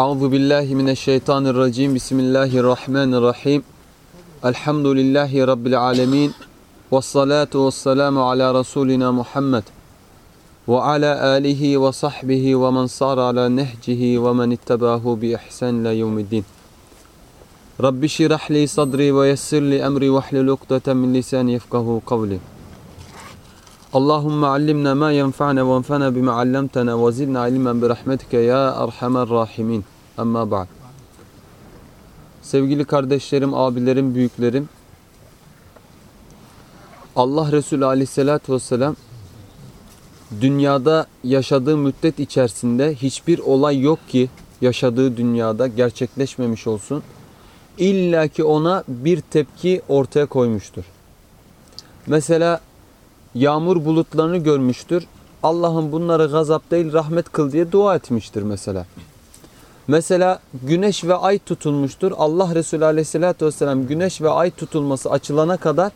أعوذ بالله من الشيطان الرجيم. بسم الله الرحمن الرحيم. الحمد لله رب العالمين والصلاة والسلام على رسولنا محمد وعلى آله وصحبه ومن صار على نهجه ومن اتبعه بإحسان لا يوم الدين. رب شرح لي صدري ويسر لي أمري واحلل لقطة من لساني يفقه قولي. Allahümme allimna ma yenfa'na ve enfa'na bima allamtana ve zidna ilmen bi rahmetike ya erhamer rahimin. Amma ba'd. Sevgili kardeşlerim, abilerim, büyüklerim. Allah Resulü aleyhissalatü vesselam dünyada yaşadığı müddet içerisinde hiçbir olay yok ki yaşadığı dünyada gerçekleşmemiş olsun. İlla ki ona bir tepki ortaya koymuştur. Mesela yağmur bulutlarını görmüştür. Allah'ım bunları gazap değil rahmet kıl diye dua etmiştir mesela. Mesela güneş ve ay tutulmuştur. Allah Resulü aleyhissalatü vesselam güneş ve ay tutulması açılana kadar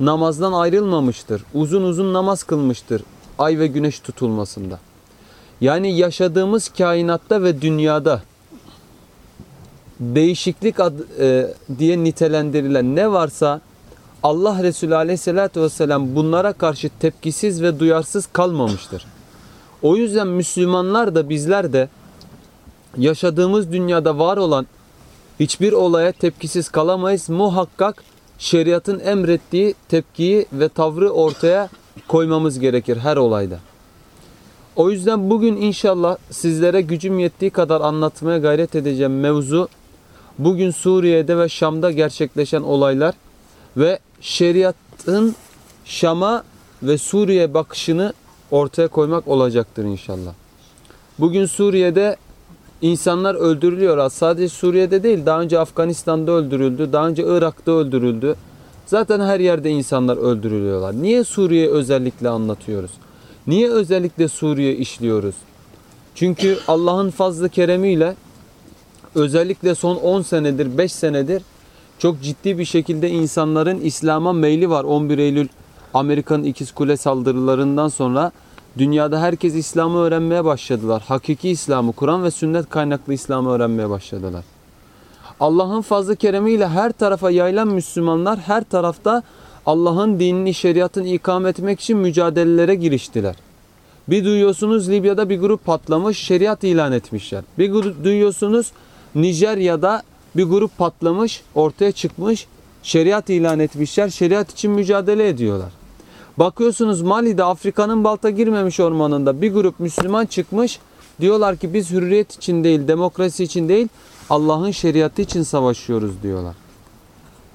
namazdan ayrılmamıştır. Uzun uzun namaz kılmıştır ay ve güneş tutulmasında. Yani yaşadığımız kainatta ve dünyada değişiklik ad, e, diye nitelendirilen ne varsa Allah Resulü aleyhissalatü vesselam bunlara karşı tepkisiz ve duyarsız kalmamıştır. O yüzden Müslümanlar da bizler de yaşadığımız dünyada var olan hiçbir olaya tepkisiz kalamayız. Muhakkak şeriatın emrettiği tepkiyi ve tavrı ortaya koymamız gerekir her olayda. O yüzden bugün inşallah sizlere gücüm yettiği kadar anlatmaya gayret edeceğim mevzu bugün Suriye'de ve Şam'da gerçekleşen olaylar ve şeriatın Şam'a ve Suriye bakışını ortaya koymak olacaktır inşallah. Bugün Suriye'de insanlar öldürülüyor. Sadece Suriye'de değil daha önce Afganistan'da öldürüldü, daha önce Irak'ta öldürüldü. Zaten her yerde insanlar öldürülüyorlar. Niye Suriye özellikle anlatıyoruz? Niye özellikle Suriye işliyoruz? Çünkü Allah'ın fazlı keremiyle özellikle son 10 senedir, 5 senedir çok ciddi bir şekilde insanların İslam'a meyli var. 11 Eylül Amerika'nın ikiz kule saldırılarından sonra dünyada herkes İslam'ı öğrenmeye başladılar. Hakiki İslam'ı, Kur'an ve sünnet kaynaklı İslam'ı öğrenmeye başladılar. Allah'ın fazlı keremiyle her tarafa yayılan Müslümanlar her tarafta Allah'ın dinini, şeriatını ikame etmek için mücadelelere giriştiler. Bir duyuyorsunuz Libya'da bir grup patlamış, şeriat ilan etmişler. Bir duyuyorsunuz Nijerya'da bir grup patlamış, ortaya çıkmış, şeriat ilan etmişler, şeriat için mücadele ediyorlar. Bakıyorsunuz Mali'de Afrika'nın balta girmemiş ormanında bir grup Müslüman çıkmış, diyorlar ki biz hürriyet için değil, demokrasi için değil, Allah'ın şeriatı için savaşıyoruz diyorlar.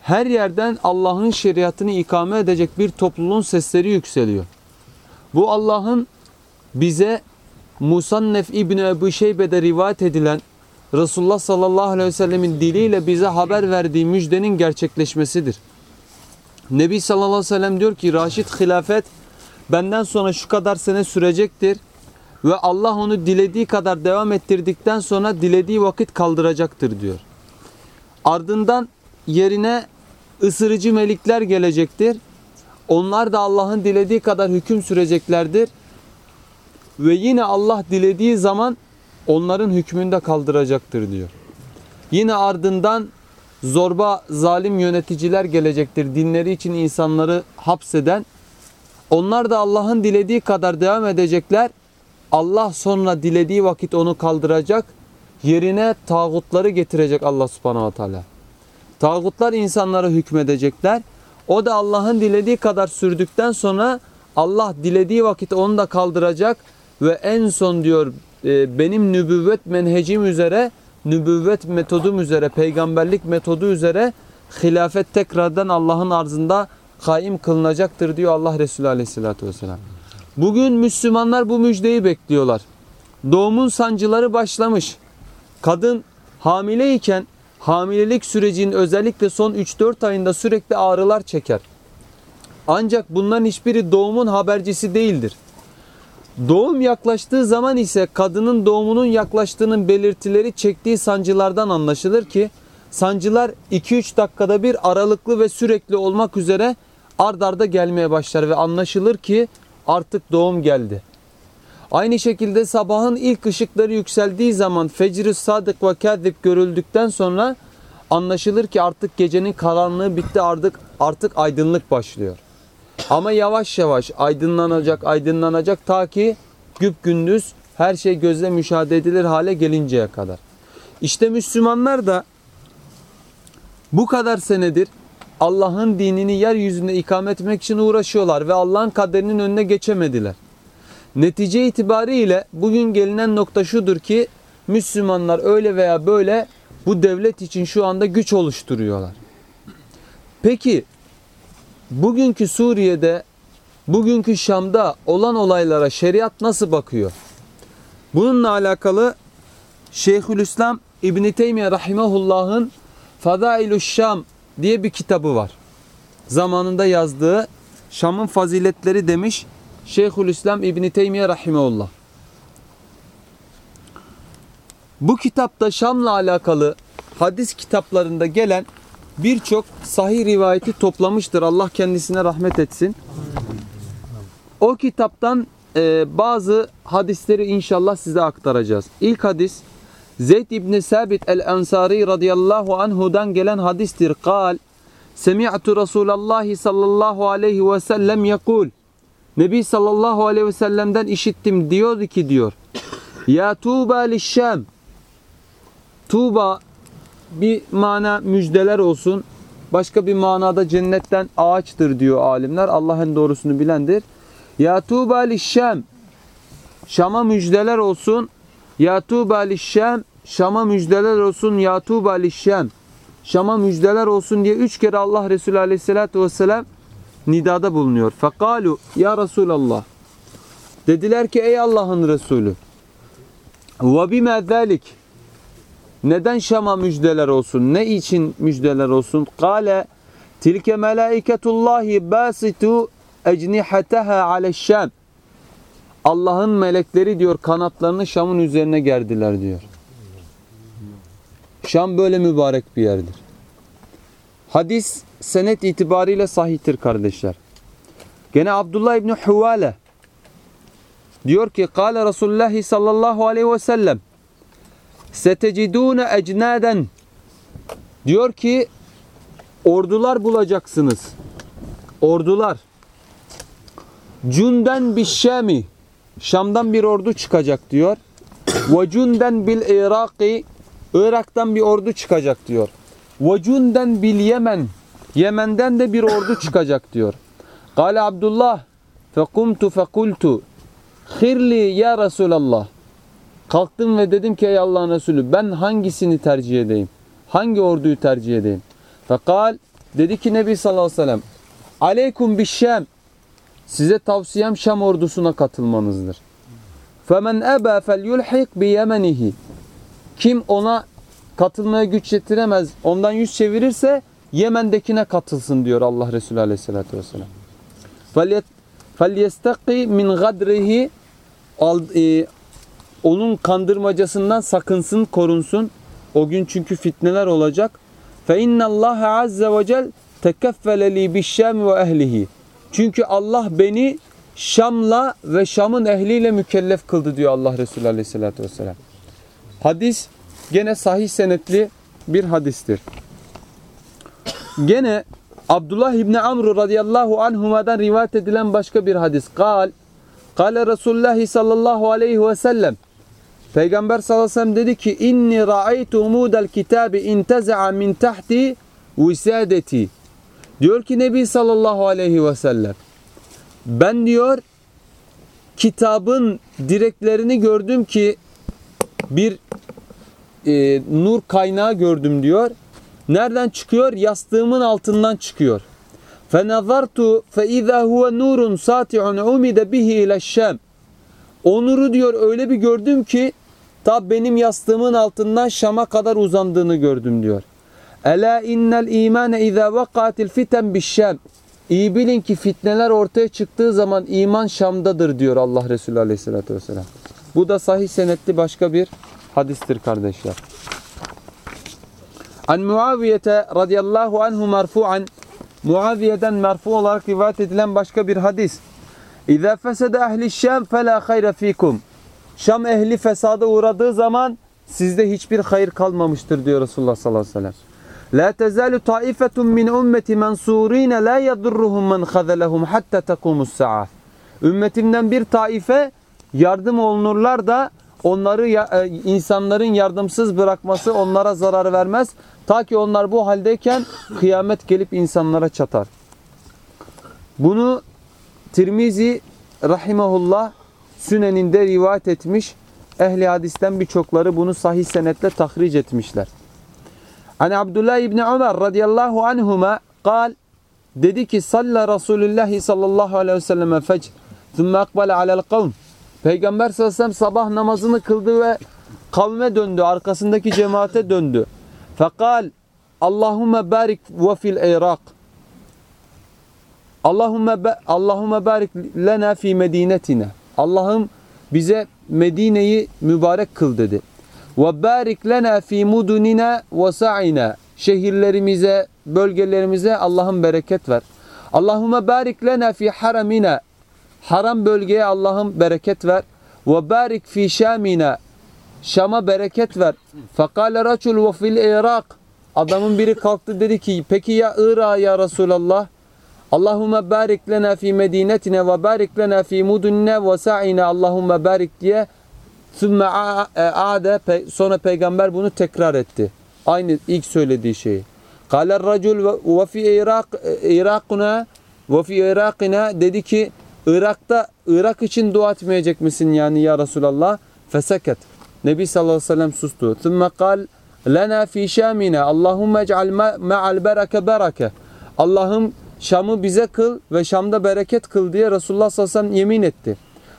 Her yerden Allah'ın şeriatını ikame edecek bir topluluğun sesleri yükseliyor. Bu Allah'ın bize Musannef İbni Ebu Şeybe'de rivayet edilen Resulullah sallallahu aleyhi ve sellemin diliyle bize haber verdiği müjdenin gerçekleşmesidir. Nebi sallallahu aleyhi ve sellem diyor ki Raşid hilafet benden sonra şu kadar sene sürecektir ve Allah onu dilediği kadar devam ettirdikten sonra dilediği vakit kaldıracaktır diyor. Ardından yerine ısırıcı melikler gelecektir. Onlar da Allah'ın dilediği kadar hüküm süreceklerdir. Ve yine Allah dilediği zaman onların hükmünde kaldıracaktır diyor. Yine ardından zorba zalim yöneticiler gelecektir. Dinleri için insanları hapseden. Onlar da Allah'ın dilediği kadar devam edecekler. Allah sonra dilediği vakit onu kaldıracak. Yerine tağutları getirecek Allah subhanahu wa ta'ala. Tağutlar insanlara hükmedecekler. O da Allah'ın dilediği kadar sürdükten sonra Allah dilediği vakit onu da kaldıracak. Ve en son diyor benim nübüvvet menhecim üzere, nübüvvet metodum üzere, peygamberlik metodu üzere hilafet tekrardan Allah'ın arzında kaim kılınacaktır diyor Allah Resulü aleyhissalatü vesselam. Bugün Müslümanlar bu müjdeyi bekliyorlar. Doğumun sancıları başlamış. Kadın hamileyken hamilelik sürecinin özellikle son 3-4 ayında sürekli ağrılar çeker. Ancak bunların hiçbiri doğumun habercisi değildir. Doğum yaklaştığı zaman ise kadının doğumunun yaklaştığının belirtileri çektiği sancılardan anlaşılır ki sancılar 2-3 dakikada bir aralıklı ve sürekli olmak üzere ard arda gelmeye başlar ve anlaşılır ki artık doğum geldi. Aynı şekilde sabahın ilk ışıkları yükseldiği zaman fecr-i sadık ve kâzib görüldükten sonra anlaşılır ki artık gecenin karanlığı bitti artık artık aydınlık başlıyor. Ama yavaş yavaş aydınlanacak aydınlanacak ta ki güp gündüz her şey gözle müşahede edilir hale gelinceye kadar. İşte Müslümanlar da bu kadar senedir Allah'ın dinini yeryüzünde ikamet etmek için uğraşıyorlar ve Allah'ın kaderinin önüne geçemediler. Netice itibariyle bugün gelinen nokta şudur ki Müslümanlar öyle veya böyle bu devlet için şu anda güç oluşturuyorlar. Peki bugünkü Suriye'de, bugünkü Şam'da olan olaylara şeriat nasıl bakıyor? Bununla alakalı Şeyhülislam İbn Teymiye rahimehullah'ın Fadailü's Şam diye bir kitabı var. Zamanında yazdığı Şam'ın faziletleri demiş Şeyhülislam İbn Teymiye rahimehullah. Bu kitapta Şam'la alakalı hadis kitaplarında gelen birçok sahih rivayeti toplamıştır. Allah kendisine rahmet etsin. O kitaptan e, bazı hadisleri inşallah size aktaracağız. İlk hadis Zeyd İbni Sabit el-Ensari radıyallahu anhudan gelen hadistir. Kal, Semi'tu Resulallah sallallahu aleyhi ve sellem yakul. Nebi sallallahu aleyhi ve sellem'den işittim diyordu ki diyor. Ya Tuğba lişşam. Tuğba bir mana müjdeler olsun. Başka bir manada cennetten ağaçtır diyor alimler. Allah'ın doğrusunu bilendir. Ya Tuğba lişşam. Şam'a müjdeler olsun. Ya Tuğba lişşam. Şam'a müjdeler olsun. Ya Tuğba lişşam. Şam'a müjdeler olsun diye üç kere Allah Resulü aleyhissalatü vesselam nidada bulunuyor. Fekalu ya Resulallah. Dediler ki ey Allah'ın Resulü. Ve bime zalik. Neden Şam'a müjdeler olsun? Ne için müjdeler olsun? Kale tilke melaiketullahi basitu ecnihataha aleşşam. Allah'ın melekleri diyor kanatlarını Şam'ın üzerine gerdiler diyor. Şam böyle mübarek bir yerdir. Hadis senet itibariyle sahihtir kardeşler. Gene Abdullah İbni Huvale diyor ki Kale Resulullah sallallahu aleyhi ve sellem Setecidune ecnaden diyor ki ordular bulacaksınız. Ordular. Cünden bişşami Şam'dan bir ordu çıkacak diyor. Ve cünden bil Iraki Irak'tan bir ordu çıkacak diyor. Ve cünden bil Yemen Yemen'den de bir ordu çıkacak diyor. Kale Abdullah fekumtu fekultu Khirli ya Resulallah Kalktım ve dedim ki ey Allah'ın Resulü ben hangisini tercih edeyim? Hangi orduyu tercih edeyim? Fekal dedi ki Nebi sallallahu aleyhi ve sellem Aleykum bişşem Size tavsiyem Şam ordusuna katılmanızdır. Femen eba felyulhik bi yemenihi Kim ona katılmaya güç yetiremez, ondan yüz çevirirse Yemen'dekine katılsın diyor Allah Resulü aleyhissalatü vesselam. فَلْيَسْتَقِي min gadrihi e, onun kandırmacasından sakınsın, korunsun. O gün çünkü fitneler olacak. Fe innallaha azze ve cel tekeffele li bişşam ve ehlihi. Çünkü Allah beni Şam'la ve Şam'ın ehliyle mükellef kıldı diyor Allah Resulü Aleyhisselatü vesselam. Hadis gene sahih senetli bir hadistir. Gene Abdullah İbni Amr radıyallahu anhuma'dan rivayet edilen başka bir hadis. Kal, kale Resulullah sallallahu aleyhi ve sellem Peygamber sallallahu aleyhi ve sellem dedi ki inni ra'aytu umudel kitabi inteza'a min tahti visadeti. Diyor ki Nebi sallallahu aleyhi ve sellem ben diyor kitabın direklerini gördüm ki bir e, nur kaynağı gördüm diyor. Nereden çıkıyor? Yastığımın altından çıkıyor. فَنَظَرْتُ فَاِذَا هُوَ نُورٌ سَاتِعٌ عُمِدَ بِهِ اِلَى الشَّامِ O nuru diyor öyle bir gördüm ki ta benim yastığımın altından Şam'a kadar uzandığını gördüm diyor. Ela innel imane iza vakatil fiten bişşam. İyi bilin ki fitneler ortaya çıktığı zaman iman Şam'dadır diyor Allah Resulü Aleyhisselatü Vesselam. Bu da sahih senetli başka bir hadistir kardeşler. An Muaviyete radıyallahu anhu marfu'an Muaviye'den merfu olarak rivayet edilen başka bir hadis. İza fesede ehli Şam fela hayra fikum. Şam ehli fesada uğradığı zaman sizde hiçbir hayır kalmamıştır diyor Resulullah sallallahu aleyhi ve sellem. La tezalu taifetun min ummeti mensurine la yadurruhum men khazalahum hatta takumus sa'a. Ümmetimden bir taife yardım olunurlar da onları e, insanların yardımsız bırakması onlara zarar vermez. Ta ki onlar bu haldeyken kıyamet gelip insanlara çatar. Bunu Tirmizi rahimahullah Sünen'inde rivayet etmiş. Ehli hadisten birçokları bunu sahih senetle tahric etmişler. Hani Abdullah İbni Ömer radıyallahu anhuma kal dedi ki salla Resulullah sallallahu aleyhi ve selleme fecr thumma akbale alel kavm Peygamber sallallahu sabah namazını kıldı ve kavme döndü. Arkasındaki cemaate döndü. Fekal Allahümme barik ve fil Irak Allahümme, Allahümme barik lena fi medinetina. Allah'ım bize Medine'yi mübarek kıl dedi. Ve barik lena fi mudunina ve sa'ina. Şehirlerimize, bölgelerimize Allah'ım bereket ver. Allahümme barik lena fi haramina. Haram bölgeye Allah'ım bereket ver. Ve barik fi şamina. Şam'a bereket ver. Fekale raçul ve fil Irak. Adamın biri kalktı dedi ki peki ya Irak ya Resulallah? Allahümme barik lena fi medinetine ve barik lena fi mudunne ve sa'ina Allahümme barik diye Sümme a'de sonra peygamber bunu tekrar etti. Aynı ilk söylediği şeyi. Kâler racul ve fi Irak Irakuna ve fi Irakina dedi ki Irak'ta Irak için dua etmeyecek misin yani ya Resulallah? Feseket. Nebi sallallahu aleyhi ve sellem sustu. Sümme kal lena fi şamina Allahümme ec'al ma'al bereke bereke. Allah'ım Şam'ı bize kıl ve Şam'da bereket kıl diye Resulullah sallallahu aleyhi ve sellem yemin etti.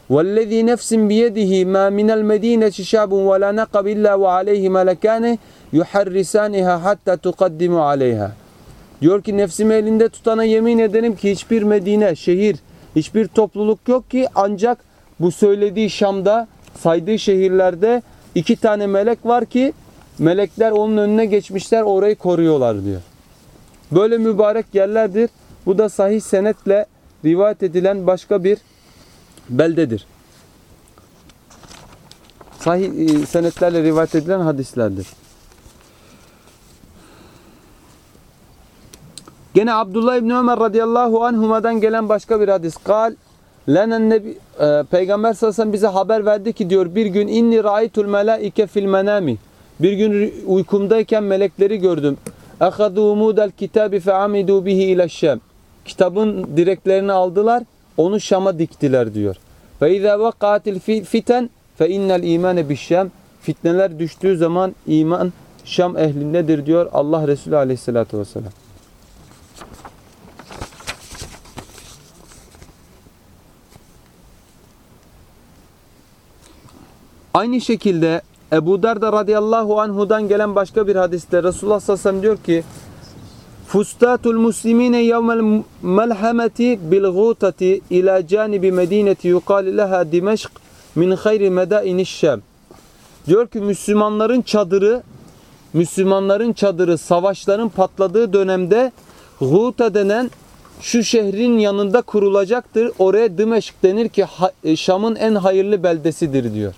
وَالَّذ۪ي نَفْسٍ بِيَدِهِ مَا مِنَ الْمَد۪ينَةِ شِشَابٌ وَلَا نَقَبْ اِلَّا وَعَلَيْهِ مَلَكَانِ يُحَرِّسَانِهَا حَتَّى تُقَدِّمُ عَلَيْهَا Diyor ki nefsimi elinde tutana yemin ederim ki hiçbir Medine, şehir, hiçbir topluluk yok ki ancak bu söylediği Şam'da saydığı şehirlerde iki tane melek var ki melekler onun önüne geçmişler orayı koruyorlar diyor. Böyle mübarek yerlerdir. Bu da sahih senetle rivayet edilen başka bir beldedir. Sahih e, senetlerle rivayet edilen hadislerdir. Gene Abdullah İbni Ömer radıyallahu anhuma'dan gelen başka bir hadis. Kal, lenen nebi, e, Peygamber sallallahu bize haber verdi ki diyor bir gün inni ra'aytul melaike fil menami. Bir gün uykumdayken melekleri gördüm. Ehadu umudel kitabi fe amidu bihi ile şem. Kitabın direklerini aldılar, onu Şam'a diktiler diyor. Ve izâ vakâtil fiten fe innel imâne bişşem. Fitneler düştüğü zaman iman Şam ehlindedir diyor Allah Resulü aleyhissalatü vesselam. Aynı şekilde Ebu Derda radıyallahu anhudan gelen başka bir hadiste Resulullah sallallahu aleyhi ve sellem diyor ki Fustatul muslimine yevmel melhameti bil gutati ila canibi medineti yukal leha Dimeşk min hayri medainiş Şam. Diyor ki Müslümanların çadırı Müslümanların çadırı savaşların patladığı dönemde Guta denen şu şehrin yanında kurulacaktır. Oraya Dimeşk denir ki Şam'ın en hayırlı beldesidir diyor.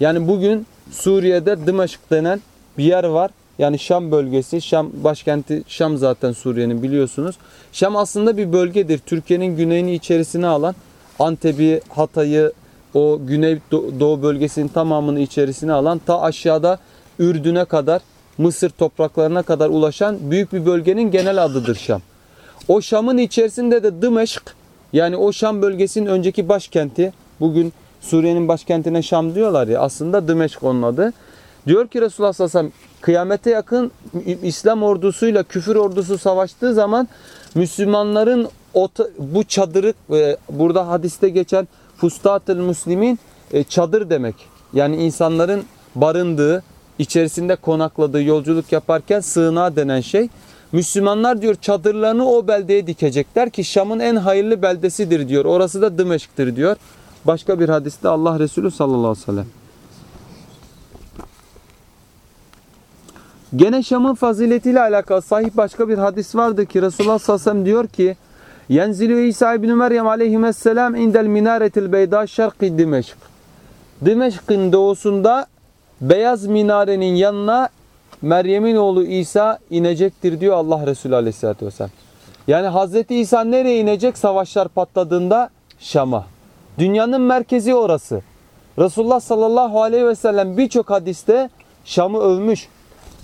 Yani bugün Suriye'de Dimeşk denen bir yer var. Yani Şam bölgesi, Şam başkenti Şam zaten Suriye'nin biliyorsunuz. Şam aslında bir bölgedir. Türkiye'nin güneyini içerisine alan Antep'i, Hatay'ı, o güney doğu bölgesinin tamamını içerisine alan ta aşağıda Ürdün'e kadar, Mısır topraklarına kadar ulaşan büyük bir bölgenin genel adıdır Şam. O Şam'ın içerisinde de Dimeşk yani o Şam bölgesinin önceki başkenti bugün Suriye'nin başkentine Şam diyorlar ya aslında Dimeşk onun adı. Diyor ki Resulullah sallallahu aleyhi ve sellem kıyamete yakın İslam ordusuyla küfür ordusu savaştığı zaman Müslümanların bu çadırı burada hadiste geçen fustatıl muslimin e, çadır demek. Yani insanların barındığı, içerisinde konakladığı yolculuk yaparken sığınağı denen şey. Müslümanlar diyor çadırlarını o beldeye dikecekler ki Şam'ın en hayırlı beldesidir diyor. Orası da Dimeşk'tir diyor. Başka bir hadiste Allah Resulü sallallahu aleyhi ve sellem. Gene Şam'ın faziletiyle alakalı sahih başka bir hadis vardı ki Resulullah sallallahu diyor ki Yenzilü İsa ibn Meryem aleyhisselam indel minaretil beyda şerqi Dimeşk. Dimeşk'in doğusunda beyaz minarenin yanına Meryem'in oğlu İsa inecektir diyor Allah Resulü aleyhissalatü vesselam. Yani Hazreti İsa nereye inecek savaşlar patladığında? Şam'a. Dünyanın merkezi orası. Resulullah sallallahu aleyhi ve sellem birçok hadiste Şam'ı övmüş.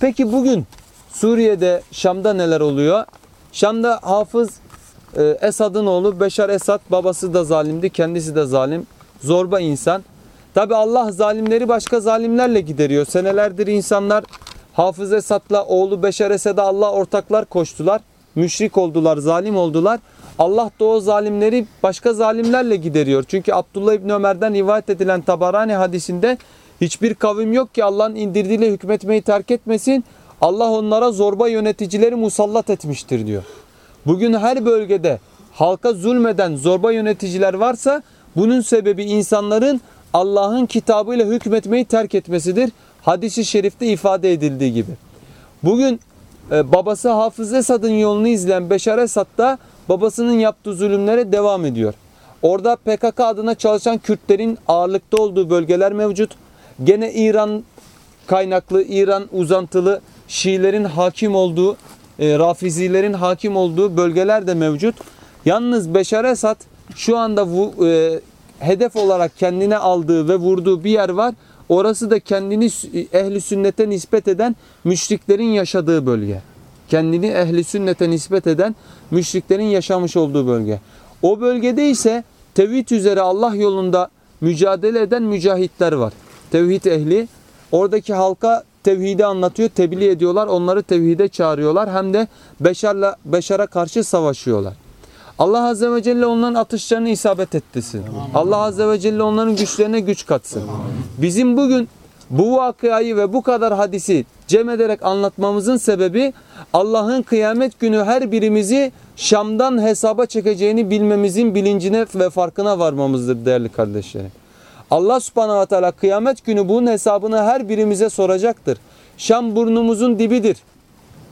Peki bugün Suriye'de Şam'da neler oluyor? Şam'da Hafız e, Esad'ın oğlu Beşar Esad babası da zalimdi, kendisi de zalim. Zorba insan. Tabi Allah zalimleri başka zalimlerle gideriyor. Senelerdir insanlar Hafız Esad'la oğlu Beşar Esad'a Allah ortaklar koştular. Müşrik oldular, zalim oldular. Allah da o zalimleri başka zalimlerle gideriyor. Çünkü Abdullah İbni Ömer'den rivayet edilen Tabarani hadisinde hiçbir kavim yok ki Allah'ın indirdiğiyle hükmetmeyi terk etmesin. Allah onlara zorba yöneticileri musallat etmiştir diyor. Bugün her bölgede halka zulmeden zorba yöneticiler varsa bunun sebebi insanların Allah'ın kitabıyla hükmetmeyi terk etmesidir. Hadis-i şerifte ifade edildiği gibi. Bugün e, babası Hafız Esad'ın yolunu izleyen Beşar Esad da babasının yaptığı zulümlere devam ediyor. Orada PKK adına çalışan Kürtlerin ağırlıkta olduğu bölgeler mevcut. Gene İran kaynaklı, İran uzantılı Şiilerin hakim olduğu, e, Rafizilerin hakim olduğu bölgeler de mevcut. Yalnız Beşar Esad şu anda bu, e, hedef olarak kendine aldığı ve vurduğu bir yer var. Orası da kendini ehli sünnete nispet eden müşriklerin yaşadığı bölge. Kendini ehli sünnete nispet eden müşriklerin yaşamış olduğu bölge. O bölgede ise tevhid üzere Allah yolunda mücadele eden mücahitler var. Tevhid ehli. Oradaki halka tevhidi anlatıyor, tebliğ ediyorlar, onları tevhide çağırıyorlar. Hem de Beşar'la Beşar'a karşı savaşıyorlar. Allah Azze ve Celle onların atışlarını isabet ettirsin. Allah Azze ve Celle onların güçlerine güç katsın. Bizim bugün bu vakayı ve bu kadar hadisi cem ederek anlatmamızın sebebi Allah'ın kıyamet günü her birimizi Şam'dan hesaba çekeceğini bilmemizin bilincine ve farkına varmamızdır değerli kardeşlerim. Allah subhanahu ve teala kıyamet günü bunun hesabını her birimize soracaktır. Şam burnumuzun dibidir.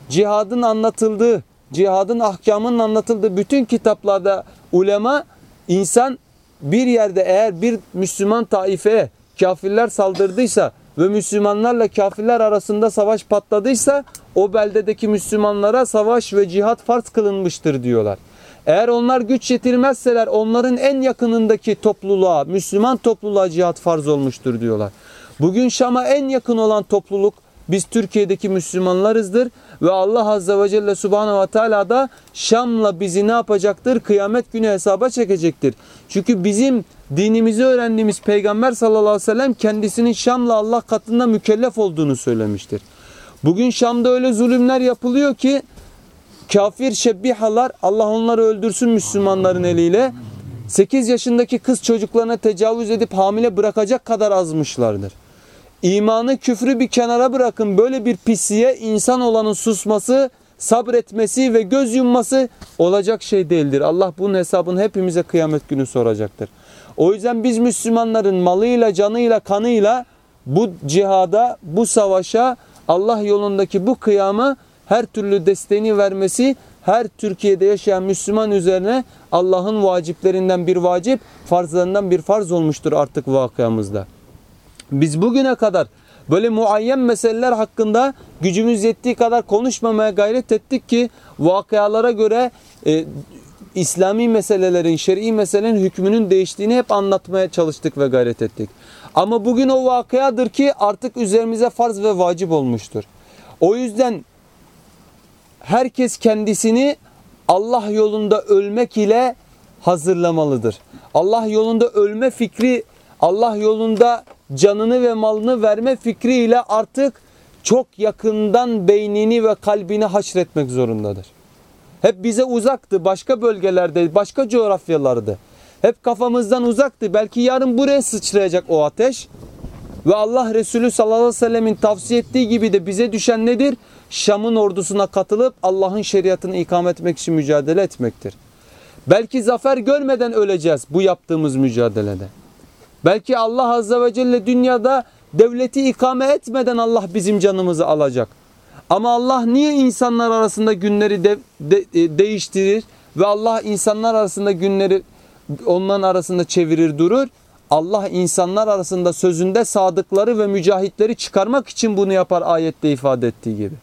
Cihadın anlatıldığı, cihadın ahkamının anlatıldığı bütün kitaplarda ulema insan bir yerde eğer bir Müslüman taifeye kafirler saldırdıysa ve Müslümanlarla kafirler arasında savaş patladıysa o beldedeki Müslümanlara savaş ve cihat farz kılınmıştır diyorlar. Eğer onlar güç yetirmezseler onların en yakınındaki topluluğa, Müslüman topluluğa cihat farz olmuştur diyorlar. Bugün Şam'a en yakın olan topluluk biz Türkiye'deki Müslümanlarızdır ve Allah Azze ve Celle Subhanahu ve Teala da Şam'la bizi ne yapacaktır? Kıyamet günü hesaba çekecektir. Çünkü bizim dinimizi öğrendiğimiz Peygamber sallallahu aleyhi ve sellem kendisinin Şam'la Allah katında mükellef olduğunu söylemiştir. Bugün Şam'da öyle zulümler yapılıyor ki kafir şebbihalar Allah onları öldürsün Müslümanların eliyle 8 yaşındaki kız çocuklarına tecavüz edip hamile bırakacak kadar azmışlardır. İmanı küfrü bir kenara bırakın böyle bir pisliğe insan olanın susması, sabretmesi ve göz yumması olacak şey değildir. Allah bunun hesabını hepimize kıyamet günü soracaktır. O yüzden biz Müslümanların malıyla, canıyla, kanıyla bu cihada, bu savaşa, Allah yolundaki bu kıyamı her türlü desteğini vermesi her Türkiye'de yaşayan Müslüman üzerine Allah'ın vaciplerinden bir vacip, farzlarından bir farz olmuştur artık vakiamızda. Biz bugüne kadar böyle muayyen meseleler hakkında gücümüz yettiği kadar konuşmamaya gayret ettik ki vakayalara göre e, İslami meselelerin, şer'i meselelerin hükmünün değiştiğini hep anlatmaya çalıştık ve gayret ettik. Ama bugün o vakayadır ki artık üzerimize farz ve vacip olmuştur. O yüzden herkes kendisini Allah yolunda ölmek ile hazırlamalıdır. Allah yolunda ölme fikri, Allah yolunda canını ve malını verme fikriyle artık çok yakından beynini ve kalbini haşretmek zorundadır. Hep bize uzaktı, başka bölgelerde, başka coğrafyalardı. Hep kafamızdan uzaktı. Belki yarın buraya sıçrayacak o ateş. Ve Allah Resulü sallallahu aleyhi ve sellemin tavsiye ettiği gibi de bize düşen nedir? Şam'ın ordusuna katılıp Allah'ın şeriatını ikamet etmek için mücadele etmektir. Belki zafer görmeden öleceğiz bu yaptığımız mücadelede. Belki Allah Azze ve Celle dünyada devleti ikame etmeden Allah bizim canımızı alacak. Ama Allah niye insanlar arasında günleri de, de, e, değiştirir? ve Allah insanlar arasında günleri onların arasında çevirir durur. Allah insanlar arasında sözünde sadıkları ve mücahitleri çıkarmak için bunu yapar ayette ifade ettiği gibi.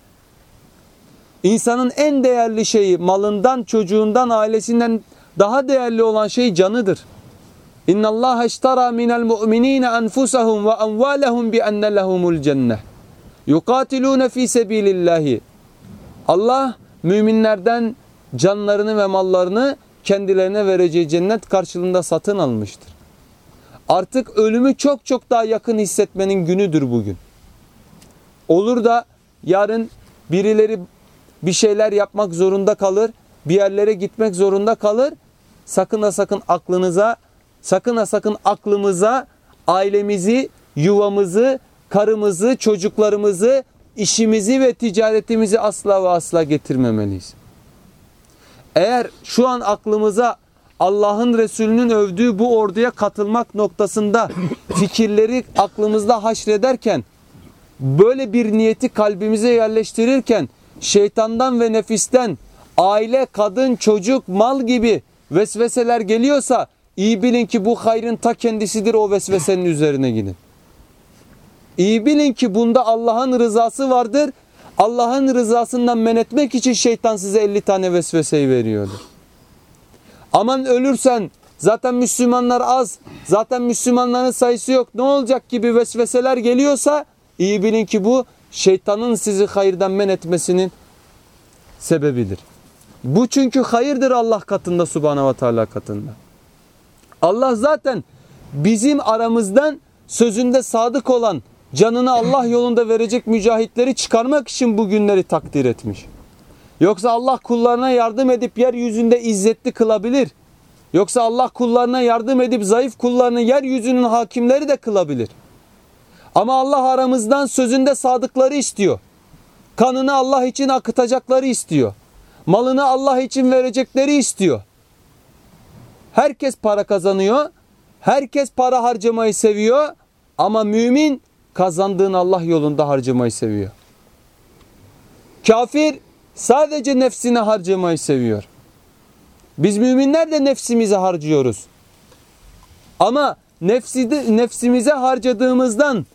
İnsanın en değerli şeyi malından, çocuğundan, ailesinden daha değerli olan şey canıdır. İnna Allah iştara minel mu'minina enfusahum ve amwalahum bi enne lehumul cenneh. Yukatilune fi sebilillahi. Allah müminlerden canlarını ve mallarını kendilerine vereceği cennet karşılığında satın almıştır. Artık ölümü çok çok daha yakın hissetmenin günüdür bugün. Olur da yarın birileri bir şeyler yapmak zorunda kalır, bir yerlere gitmek zorunda kalır. Sakın ha sakın aklınıza, sakın ha sakın aklımıza ailemizi, yuvamızı, karımızı, çocuklarımızı, işimizi ve ticaretimizi asla ve asla getirmemeliyiz. Eğer şu an aklımıza Allah'ın Resulü'nün övdüğü bu orduya katılmak noktasında fikirleri aklımızda haşrederken böyle bir niyeti kalbimize yerleştirirken şeytandan ve nefisten aile, kadın, çocuk, mal gibi vesveseler geliyorsa iyi bilin ki bu hayrın ta kendisidir o vesvesenin üzerine gidin. İyi bilin ki bunda Allah'ın rızası vardır. Allah'ın rızasından men etmek için şeytan size 50 tane vesveseyi veriyordur. Aman ölürsen zaten Müslümanlar az, zaten Müslümanların sayısı yok ne olacak gibi vesveseler geliyorsa iyi bilin ki bu şeytanın sizi hayırdan men etmesinin sebebidir. Bu çünkü hayırdır Allah katında subhanahu ve teala katında. Allah zaten bizim aramızdan sözünde sadık olan canını Allah yolunda verecek mücahitleri çıkarmak için bu günleri takdir etmiş. Yoksa Allah kullarına yardım edip yeryüzünde izzetli kılabilir. Yoksa Allah kullarına yardım edip zayıf kullarını yeryüzünün hakimleri de kılabilir. Ama Allah aramızdan sözünde sadıkları istiyor. Kanını Allah için akıtacakları istiyor. Malını Allah için verecekleri istiyor. Herkes para kazanıyor. Herkes para harcamayı seviyor. Ama mümin kazandığın Allah yolunda harcamayı seviyor. Kafir sadece nefsine harcamayı seviyor. Biz müminler de nefsimize harcıyoruz. Ama nefsi de, nefsimize harcadığımızdan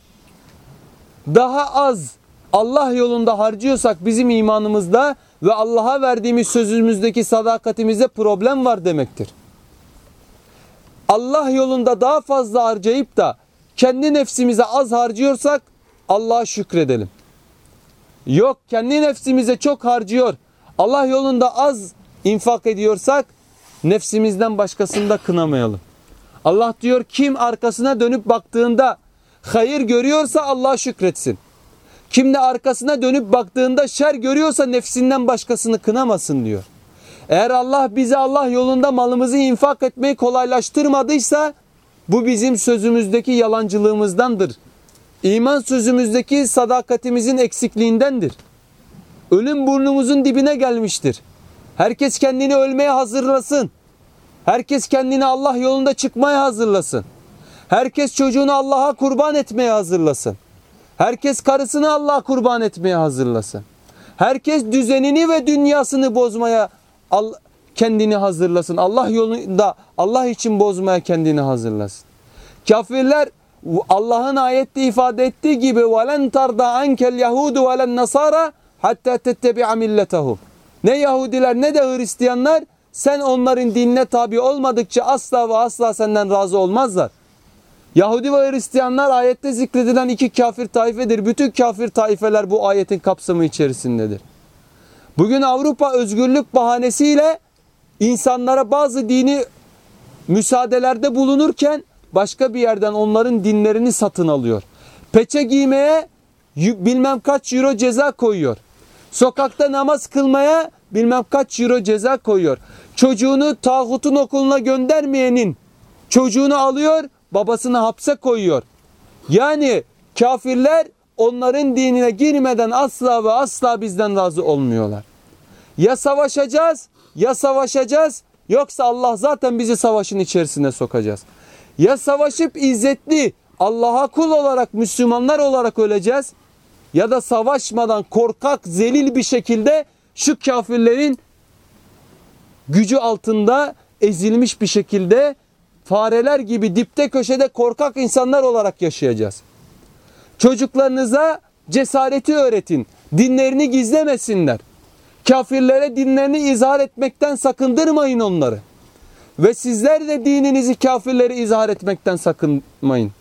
daha az Allah yolunda harcıyorsak bizim imanımızda ve Allah'a verdiğimiz sözümüzdeki sadakatimizde problem var demektir. Allah yolunda daha fazla harcayıp da kendi nefsimize az harcıyorsak Allah'a şükredelim. Yok kendi nefsimize çok harcıyor. Allah yolunda az infak ediyorsak nefsimizden başkasını da kınamayalım. Allah diyor kim arkasına dönüp baktığında hayır görüyorsa Allah'a şükretsin. Kim de arkasına dönüp baktığında şer görüyorsa nefsinden başkasını kınamasın diyor. Eğer Allah bize Allah yolunda malımızı infak etmeyi kolaylaştırmadıysa bu bizim sözümüzdeki yalancılığımızdandır. İman sözümüzdeki sadakatimizin eksikliğindendir. Ölüm burnumuzun dibine gelmiştir. Herkes kendini ölmeye hazırlasın. Herkes kendini Allah yolunda çıkmaya hazırlasın. Herkes çocuğunu Allah'a kurban etmeye hazırlasın. Herkes karısını Allah'a kurban etmeye hazırlasın. Herkes düzenini ve dünyasını bozmaya kendini hazırlasın. Allah yolunda Allah için bozmaya kendini hazırlasın. Kafirler Allah'ın ayette ifade ettiği gibi velen tarda ankel yahudu velen nasara hatta tettebi'a milletehum. Ne Yahudiler ne de Hristiyanlar sen onların dinine tabi olmadıkça asla ve asla senden razı olmazlar. Yahudi ve Hristiyanlar ayette zikredilen iki kafir taifedir. Bütün kafir taifeler bu ayetin kapsamı içerisindedir. Bugün Avrupa özgürlük bahanesiyle insanlara bazı dini müsaadelerde bulunurken başka bir yerden onların dinlerini satın alıyor. Peçe giymeye bilmem kaç euro ceza koyuyor. Sokakta namaz kılmaya bilmem kaç euro ceza koyuyor. Çocuğunu tağutun okuluna göndermeyenin çocuğunu alıyor babasını hapse koyuyor. Yani kafirler onların dinine girmeden asla ve asla bizden razı olmuyorlar. Ya savaşacağız ya savaşacağız yoksa Allah zaten bizi savaşın içerisine sokacağız. Ya savaşıp izzetli Allah'a kul olarak Müslümanlar olarak öleceğiz ya da savaşmadan korkak zelil bir şekilde şu kafirlerin gücü altında ezilmiş bir şekilde fareler gibi dipte köşede korkak insanlar olarak yaşayacağız. Çocuklarınıza cesareti öğretin. Dinlerini gizlemesinler. Kafirlere dinlerini izhar etmekten sakındırmayın onları. Ve sizler de dininizi kafirlere izhar etmekten sakınmayın.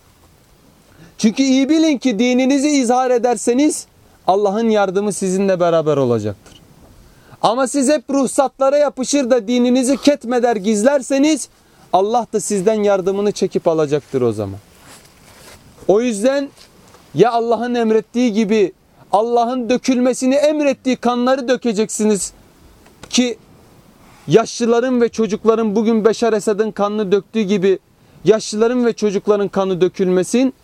Çünkü iyi bilin ki dininizi izhar ederseniz Allah'ın yardımı sizinle beraber olacaktır. Ama siz hep ruhsatlara yapışır da dininizi ketmeder gizlerseniz Allah da sizden yardımını çekip alacaktır o zaman. O yüzden ya Allah'ın emrettiği gibi Allah'ın dökülmesini emrettiği kanları dökeceksiniz ki yaşlıların ve çocukların bugün Beşar Esad'ın kanını döktüğü gibi yaşlıların ve çocukların kanı dökülmesin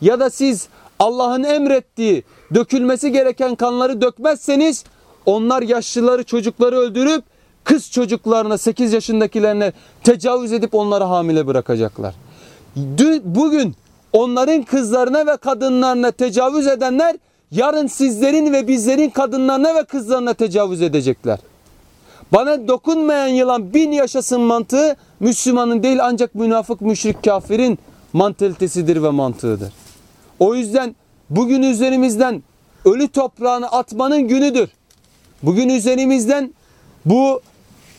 ya da siz Allah'ın emrettiği dökülmesi gereken kanları dökmezseniz onlar yaşlıları çocukları öldürüp kız çocuklarına 8 yaşındakilerine tecavüz edip onları hamile bırakacaklar. Bugün onların kızlarına ve kadınlarına tecavüz edenler yarın sizlerin ve bizlerin kadınlarına ve kızlarına tecavüz edecekler. Bana dokunmayan yılan bin yaşasın mantığı Müslümanın değil ancak münafık müşrik kafirin mantalitesidir ve mantığıdır. O yüzden bugün üzerimizden ölü toprağını atmanın günüdür. Bugün üzerimizden bu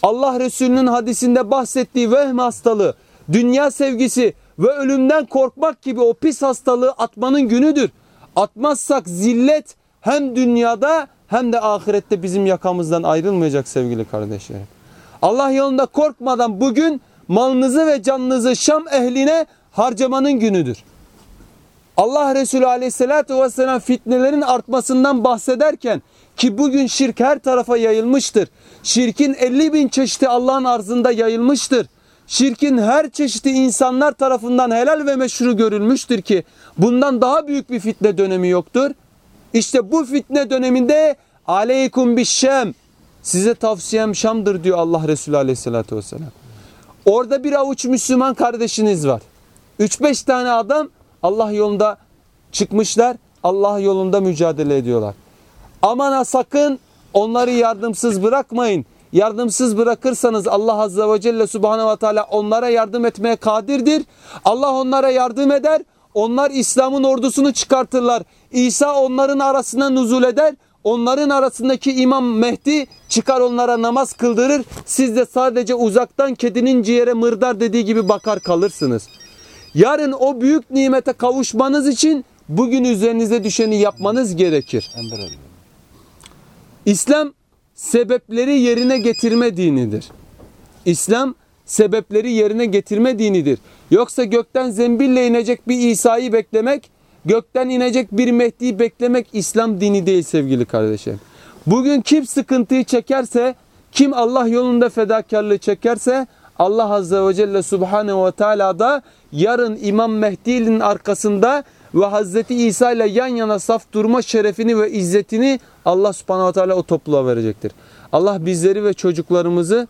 Allah Resulü'nün hadisinde bahsettiği vehm hastalığı, dünya sevgisi ve ölümden korkmak gibi o pis hastalığı atmanın günüdür. Atmazsak zillet hem dünyada hem de ahirette bizim yakamızdan ayrılmayacak sevgili kardeşlerim. Allah yolunda korkmadan bugün malınızı ve canınızı Şam ehline harcamanın günüdür. Allah Resulü aleyhissalatü vesselam fitnelerin artmasından bahsederken ki bugün şirk her tarafa yayılmıştır. Şirkin 50 bin çeşidi Allah'ın arzında yayılmıştır. Şirkin her çeşidi insanlar tarafından helal ve meşru görülmüştür ki bundan daha büyük bir fitne dönemi yoktur. İşte bu fitne döneminde aleykum bişşem size tavsiyem Şam'dır diyor Allah Resulü aleyhissalatü vesselam. Orada bir avuç Müslüman kardeşiniz var. 3-5 tane adam Allah yolunda çıkmışlar. Allah yolunda mücadele ediyorlar. Aman ha sakın onları yardımsız bırakmayın. Yardımsız bırakırsanız Allah Azze ve Celle Subhanahu ve Teala onlara yardım etmeye kadirdir. Allah onlara yardım eder. Onlar İslam'ın ordusunu çıkartırlar. İsa onların arasına nuzul eder. Onların arasındaki İmam Mehdi çıkar onlara namaz kıldırır. Siz de sadece uzaktan kedinin ciğere mırdar dediği gibi bakar kalırsınız. Yarın o büyük nimete kavuşmanız için bugün üzerinize düşeni yapmanız gerekir. İslam sebepleri yerine getirme dinidir. İslam sebepleri yerine getirme dinidir. Yoksa gökten zembille inecek bir İsa'yı beklemek, gökten inecek bir Mehdi'yi beklemek İslam dini değil sevgili kardeşim. Bugün kim sıkıntıyı çekerse, kim Allah yolunda fedakarlığı çekerse Allah Azze ve Celle Subhanehu ve Teala da yarın İmam Mehdi'nin arkasında ve Hazreti İsa ile yan yana saf durma şerefini ve izzetini Allah Subhanahu Teala o topluluğa verecektir. Allah bizleri ve çocuklarımızı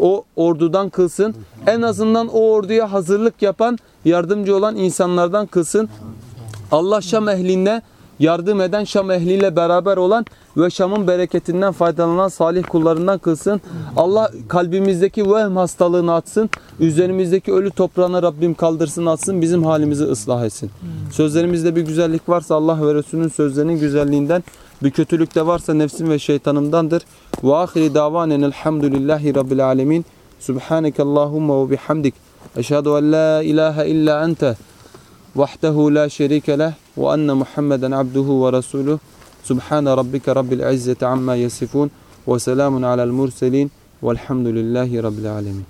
o ordudan kılsın. En azından o orduya hazırlık yapan, yardımcı olan insanlardan kılsın. Allah Şam ehline yardım eden Şam ehliyle beraber olan ve Şam'ın bereketinden faydalanan salih kullarından kılsın. Allah kalbimizdeki vehm hastalığını atsın. Üzerimizdeki ölü toprağını Rabbim kaldırsın atsın. Bizim halimizi ıslah etsin. Sözlerimizde bir güzellik varsa Allah ve Resulünün sözlerinin güzelliğinden bir kötülük de varsa nefsim ve şeytanımdandır. Ve ahiri davanen elhamdülillahi rabbil alemin. Subhaneke Allahumma ve bihamdik. Eşhedü en la ilahe illa ente. Vahdehu la şerike leh. Ve enne Muhammeden abduhu ve resuluh. Subhane rabbike rabbil izzeti amma yasifun. Ve selamun alel murselin. Velhamdülillahi rabbil alemin.